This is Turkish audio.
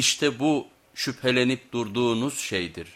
İşte bu şüphelenip durduğunuz şeydir.